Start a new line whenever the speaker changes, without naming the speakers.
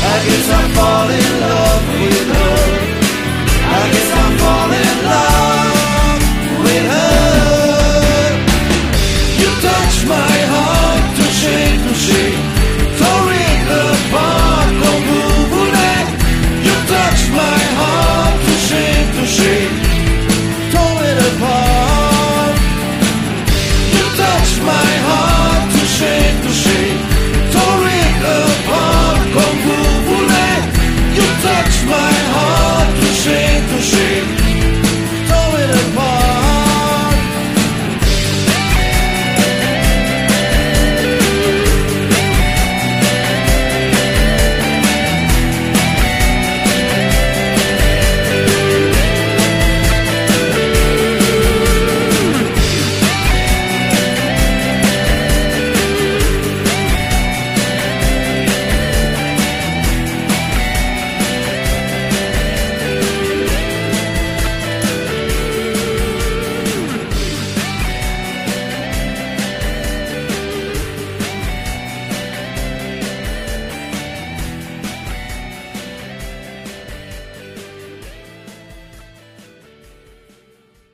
I guess I fall in love with her.